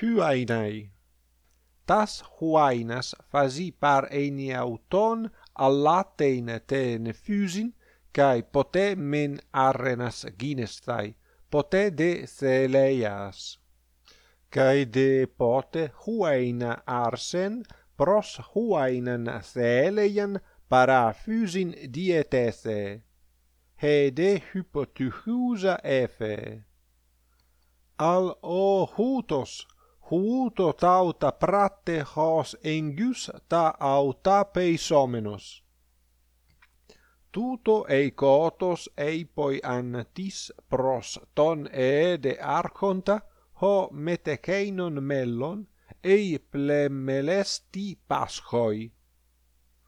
huainai. Tas huainas fasi par eini auton allatein te nefusin, cae pote men arrenas ginestai, pote de celeias. Cae de pote huaina arsen pros huainan celeian parafysin dietese. Hede hypotychusa efe. Al o hutos huuto tauta prate hos engus ta auta peisomenos. Tuto eikotos eipoi antis pros ton de archonta ho metekeinon mellon ei plemelesti paschoi.